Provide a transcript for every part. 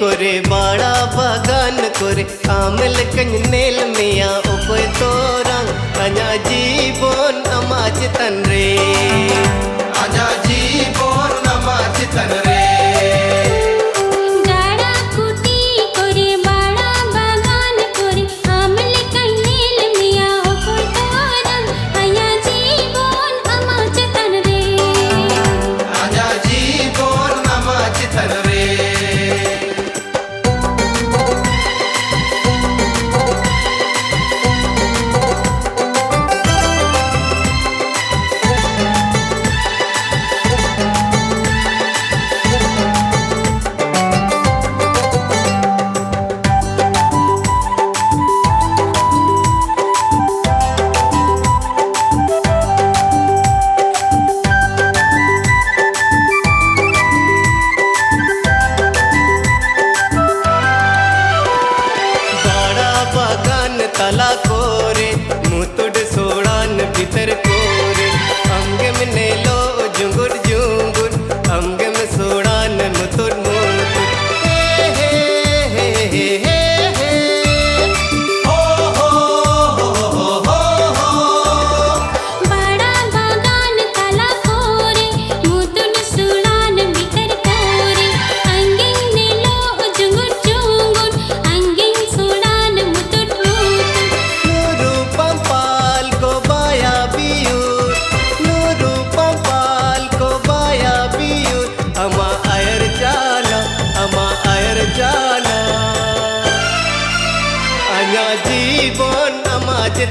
করে বাড়া বাগান করে কামল কঞ্জনেল মিয়া ওপর তোরা আজা জীবন আমাজ তন্দ্র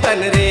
चल रे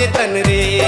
चेतन रे।